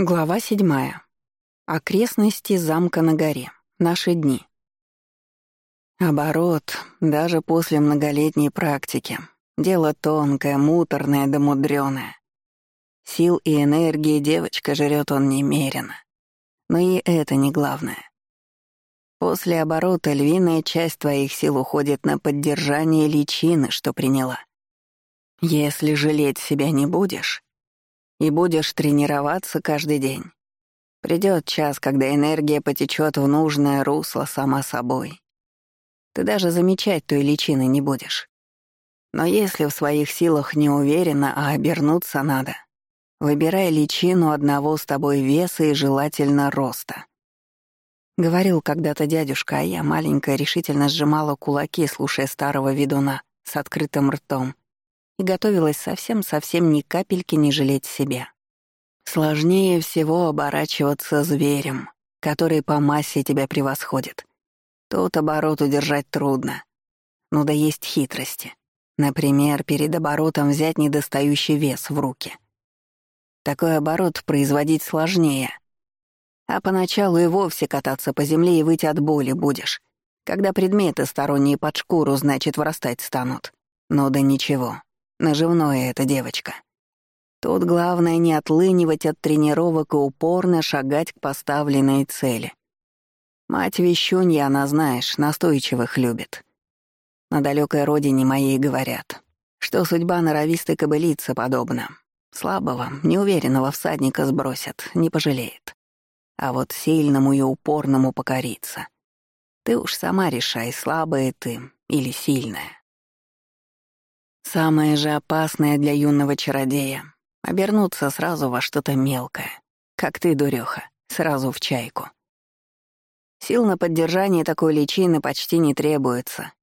Глава седьмая. Окрестности замка на горе. Наши дни. Оборот, даже после многолетней практики. Дело тонкое, муторное да мудрёное. Сил и энергии девочка жрет он немерено. Но и это не главное. После оборота львиная часть твоих сил уходит на поддержание личины, что приняла. Если жалеть себя не будешь, и будешь тренироваться каждый день. Придет час, когда энергия потечет в нужное русло сама собой. Ты даже замечать той личины не будешь. Но если в своих силах не уверена, а обернуться надо, выбирай личину одного с тобой веса и желательно роста. Говорил когда-то дядюшка, а я, маленькая, решительно сжимала кулаки, слушая старого ведуна с открытым ртом и готовилась совсем-совсем ни капельки не жалеть себя. Сложнее всего оборачиваться зверем, который по массе тебя превосходит. Тот оборот удержать трудно. Но да есть хитрости. Например, перед оборотом взять недостающий вес в руки. Такой оборот производить сложнее. А поначалу и вовсе кататься по земле и выйти от боли будешь, когда предметы сторонние под шкуру, значит, вырастать станут. Но да ничего, Наживное эта девочка. Тут главное не отлынивать от тренировок и упорно шагать к поставленной цели. Мать вещунья, она, знаешь, настойчивых любит. На далекой родине моей говорят, что судьба норовистой кобылицы подобна. Слабого, неуверенного всадника сбросят, не пожалеет. А вот сильному и упорному покориться. Ты уж сама решай, слабая ты или сильная. Самое же опасное для юного чародея — обернуться сразу во что-то мелкое, как ты, дурёха, сразу в чайку. Сил на поддержание такой личины почти не требуется.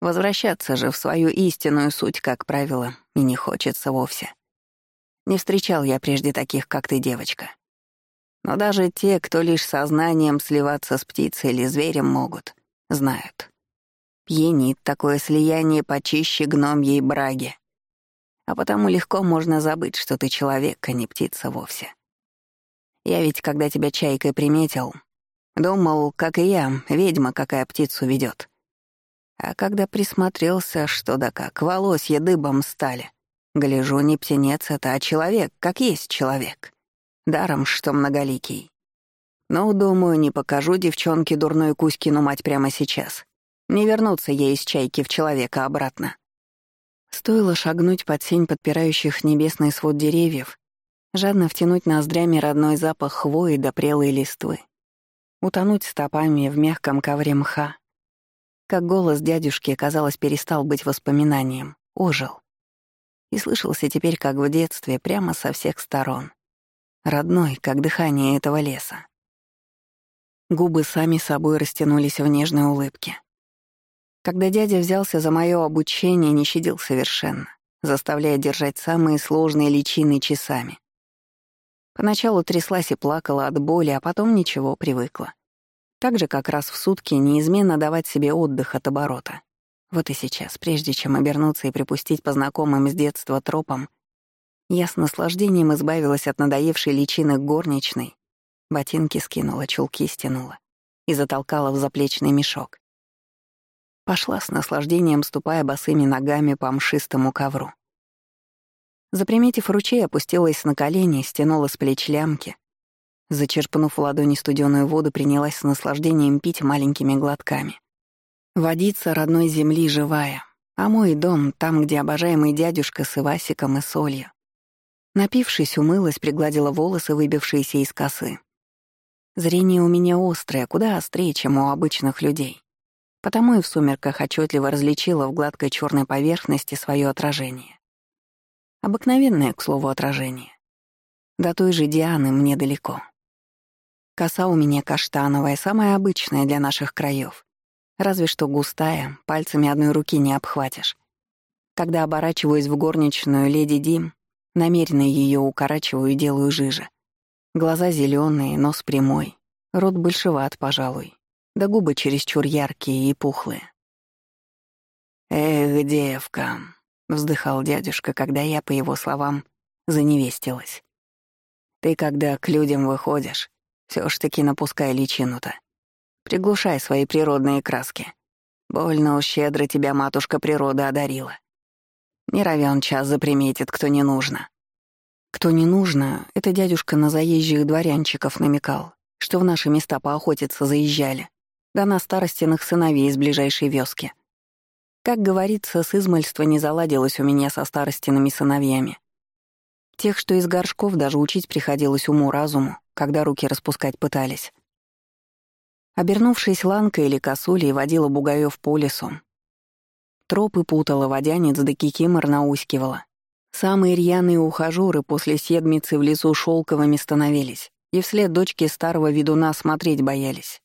Возвращаться же в свою истинную суть, как правило, и не хочется вовсе. Не встречал я прежде таких, как ты, девочка. Но даже те, кто лишь сознанием сливаться с птицей или зверем могут, знают. Пьянит такое слияние почище гномьей браги. А потому легко можно забыть, что ты человек, а не птица вовсе. Я ведь, когда тебя чайкой приметил, думал, как и я, ведьма какая птицу ведет. А когда присмотрелся, что да как, волосья дыбом стали. Гляжу, не птенец это, а человек, как есть человек. Даром, что многоликий. Ну, думаю, не покажу девчонке дурной Кузькину мать прямо сейчас. Не вернуться ей из чайки в человека обратно. Стоило шагнуть под сень подпирающих небесный свод деревьев, жадно втянуть ноздрями родной запах хвои до прелой листвы, утонуть стопами в мягком ковре мха. Как голос дядюшки, казалось, перестал быть воспоминанием, ожил. И слышался теперь, как в детстве, прямо со всех сторон. Родной, как дыхание этого леса. Губы сами собой растянулись в нежной улыбке. Когда дядя взялся за мое обучение, не щадил совершенно, заставляя держать самые сложные личины часами. Поначалу тряслась и плакала от боли, а потом ничего, привыкла. Так же, как раз в сутки неизменно давать себе отдых от оборота. Вот и сейчас, прежде чем обернуться и припустить по знакомым с детства тропам, я с наслаждением избавилась от надоевшей личины горничной, ботинки скинула, чулки стянула и затолкала в заплечный мешок. Пошла с наслаждением, ступая босыми ногами по мшистому ковру. Заприметив ручей, опустилась на колени, стянула с плеч лямки. Зачерпнув в ладони студеную воду, принялась с наслаждением пить маленькими глотками. Водица родной земли живая, а мой дом там, где обожаемый дядюшка с Ивасиком и солью. Напившись, умылась, пригладила волосы, выбившиеся из косы. Зрение у меня острое, куда острее, чем у обычных людей. Потому и в сумерках отчетливо различила в гладкой черной поверхности свое отражение. Обыкновенное, к слову, отражение. До той же Дианы мне далеко. Коса у меня каштановая, самая обычная для наших краев. Разве что густая, пальцами одной руки не обхватишь. Когда оборачиваюсь в горничную леди Дим, намеренно ее укорачиваю и делаю жиже. Глаза зеленые, нос прямой, рот большеват, пожалуй да губы чересчур яркие и пухлые. «Эх, девка», — вздыхал дядюшка, когда я, по его словам, заневестилась. Ты, когда к людям выходишь, все ж таки напускай личину-то. Приглушай свои природные краски. Больно щедро тебя матушка природа одарила. Не равен час заприметит, кто не нужно. Кто не нужно, это дядюшка на заезжих дворянчиков намекал, что в наши места поохотиться заезжали, да на старостиных сыновей из ближайшей вёски. Как говорится, с измальства не заладилось у меня со старостиными сыновьями. Тех, что из горшков даже учить приходилось уму-разуму, когда руки распускать пытались. Обернувшись ланкой или косулей, водила бугаев по лесу. Тропы путала, водянец да кикимор наускивала. Самые рьяные ухажёры после седмицы в лесу шелковыми становились, и вслед дочки старого ведуна смотреть боялись.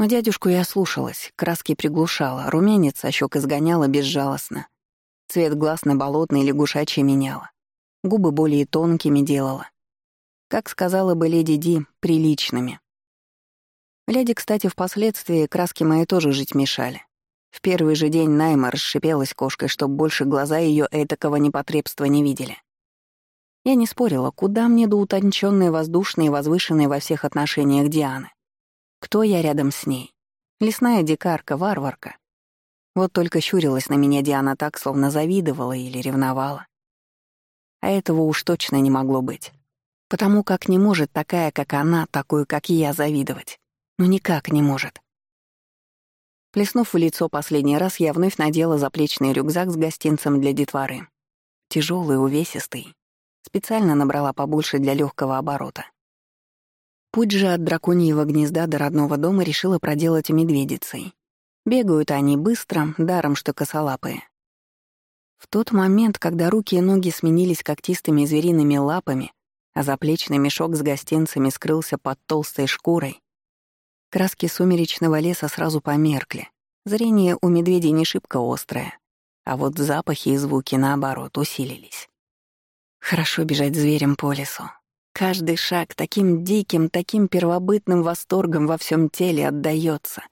Но дядюшку я слушалась, краски приглушала, румянец со щек изгоняла безжалостно. Цвет глаз на болотный лягушачий меняла. Губы более тонкими делала. Как сказала бы леди Ди, приличными. Леди, кстати, впоследствии краски мои тоже жить мешали. В первый же день Найма расшипелась кошкой, чтоб больше глаза ее этакого непотребства не видели. Я не спорила, куда мне до утонченной, воздушной и возвышенной во всех отношениях Дианы. Кто я рядом с ней? Лесная дикарка, варварка. Вот только щурилась на меня Диана так, словно завидовала или ревновала. А этого уж точно не могло быть. Потому как не может такая, как она, такую, как я, завидовать. Ну никак не может. Плеснув в лицо последний раз, я вновь надела заплечный рюкзак с гостинцем для детворы. Тяжелый, увесистый. Специально набрала побольше для легкого оборота. Путь же от драконьего гнезда до родного дома решила проделать медведицей. Бегают они быстро, даром что косолапые. В тот момент, когда руки и ноги сменились когтистыми звериными лапами, а заплечный мешок с гостинцами скрылся под толстой шкурой, краски сумеречного леса сразу померкли. Зрение у медведей не шибко острое, а вот запахи и звуки, наоборот, усилились. Хорошо бежать зверем по лесу, Каждый шаг таким диким, таким первобытным восторгом во всем теле отдаётся,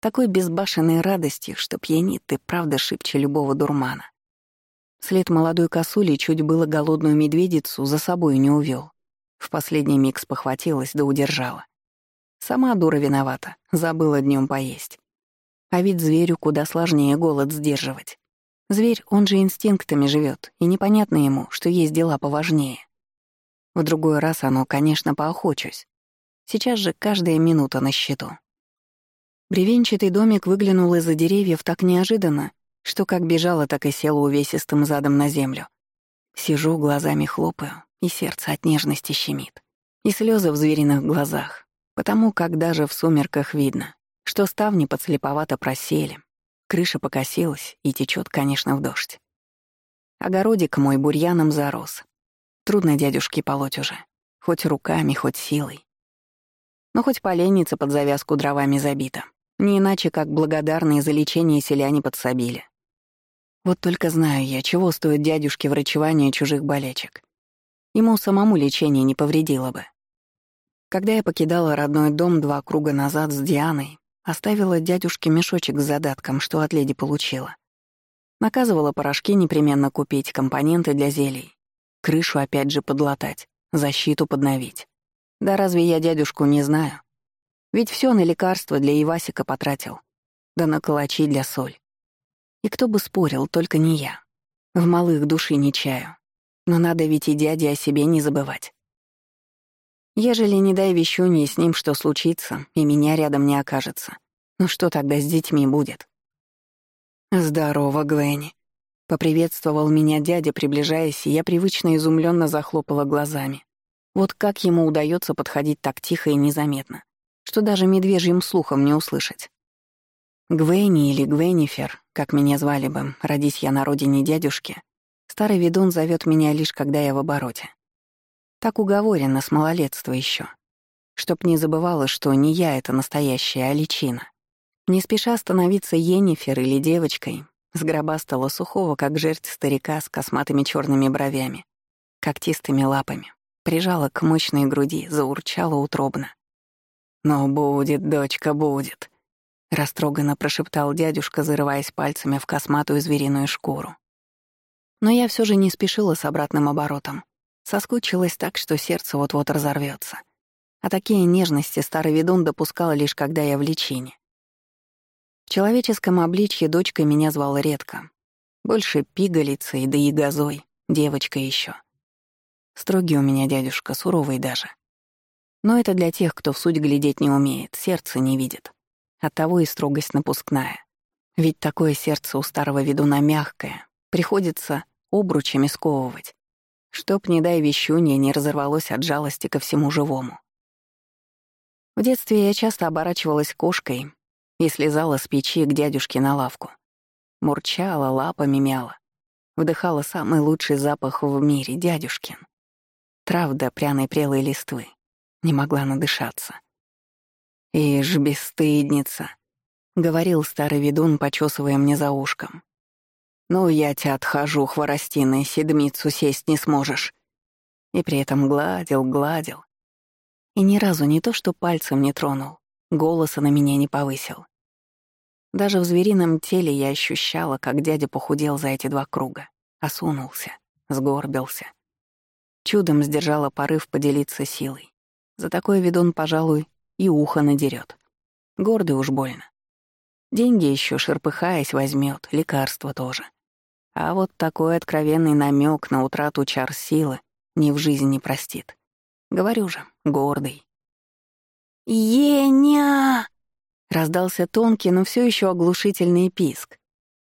такой безбашенной радостью, что пьянит и правда шибче любого дурмана. След молодой косули чуть было голодную медведицу за собой не увёл. В последний миг спохватилась да удержала. Сама дура виновата, забыла днём поесть. А ведь зверю куда сложнее голод сдерживать. Зверь, он же инстинктами живёт, и непонятно ему, что есть дела поважнее. В другой раз оно, конечно, поохочусь. Сейчас же каждая минута на счету. Бревенчатый домик выглянул из-за деревьев так неожиданно, что как бежала, так и села увесистым задом на землю. Сижу, глазами хлопаю, и сердце от нежности щемит. И слезы в звериных глазах, потому как даже в сумерках видно, что ставни подслеповато просели, крыша покосилась и течет, конечно, в дождь. Огородик мой бурьяном зарос, Трудно дядюшке полоть уже. Хоть руками, хоть силой. Но хоть поленница под завязку дровами забита. Не иначе, как благодарные за лечение селяне подсобили. Вот только знаю я, чего стоит дядюшке врачевание чужих болячек. Ему самому лечение не повредило бы. Когда я покидала родной дом два круга назад с Дианой, оставила дядюшке мешочек с задатком, что от леди получила. Наказывала порошки непременно купить, компоненты для зелий. Крышу опять же подлатать, защиту подновить. Да разве я дядюшку не знаю? Ведь все на лекарства для Ивасика потратил. Да на калачи для соль. И кто бы спорил, только не я. В малых души не чаю. Но надо ведь и дяде о себе не забывать. Ежели, не дай вещунье, с ним что случится, и меня рядом не окажется, ну что тогда с детьми будет? Здорово, Гвенни. Поприветствовал меня дядя, приближаясь, и я привычно изумленно захлопала глазами. Вот как ему удается подходить так тихо и незаметно, что даже медвежьим слухом не услышать. Гвенни или Гвеннифер, как меня звали бы, родись я на родине дядюшки, старый ведун зовет меня лишь когда я в обороте. Так уговорено с малолетства еще, Чтоб не забывала, что не я это настоящая, а личина. Не спеша становиться Енифер или девочкой, Сгробастала сухого, как жерть старика с косматыми черными бровями, когтистыми лапами, прижала к мощной груди, заурчала утробно. «Но будет, дочка, будет», — растроганно прошептал дядюшка, зарываясь пальцами в косматую звериную шкуру. Но я все же не спешила с обратным оборотом. Соскучилась так, что сердце вот-вот разорвется. А такие нежности старый ведун допускал лишь когда я в лечении. В человеческом обличье дочкой меня звал редко. Больше пигалицей, да и газой, девочка еще. Строгий у меня дядюшка, суровый даже. Но это для тех, кто в суть глядеть не умеет, сердце не видит. Оттого и строгость напускная. Ведь такое сердце у старого ведуна мягкое, приходится обручами сковывать, чтоб, не дай вещунье, не разорвалось от жалости ко всему живому. В детстве я часто оборачивалась кошкой и слезала с печи к дядюшке на лавку. Мурчала, лапами мяла. Вдыхала самый лучший запах в мире, дядюшкин. Трав да пряной прелой листвы. Не могла надышаться. «Ишь, бесстыдница», — говорил старый ведун, почесывая мне за ушком. «Ну, я тебя отхожу, хворостиной, седмицу сесть не сможешь». И при этом гладил, гладил. И ни разу не то, что пальцем не тронул, голоса на меня не повысил. Даже в зверином теле я ощущала, как дядя похудел за эти два круга, осунулся, сгорбился. Чудом сдержала порыв поделиться силой. За такой ведун, пожалуй, и ухо надерет. Гордый уж больно. Деньги еще шерпыхаясь возьмет, лекарства тоже. А вот такой откровенный намек на утрату чар силы ни в жизни не простит. Говорю же, гордый. «Еня!» — раздался тонкий, но все еще оглушительный писк.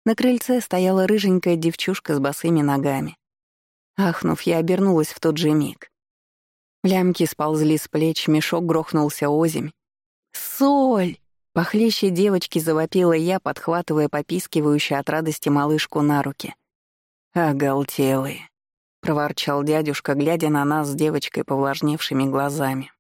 На крыльце стояла рыженькая девчушка с босыми ногами. Ахнув, я обернулась в тот же миг. Лямки сползли с плеч, мешок грохнулся озимь. «Соль!» Похлеще девочки завопила я, подхватывая попискивающую от радости малышку на руки. «Оголтелые!» — проворчал дядюшка, глядя на нас с девочкой повлажневшими глазами.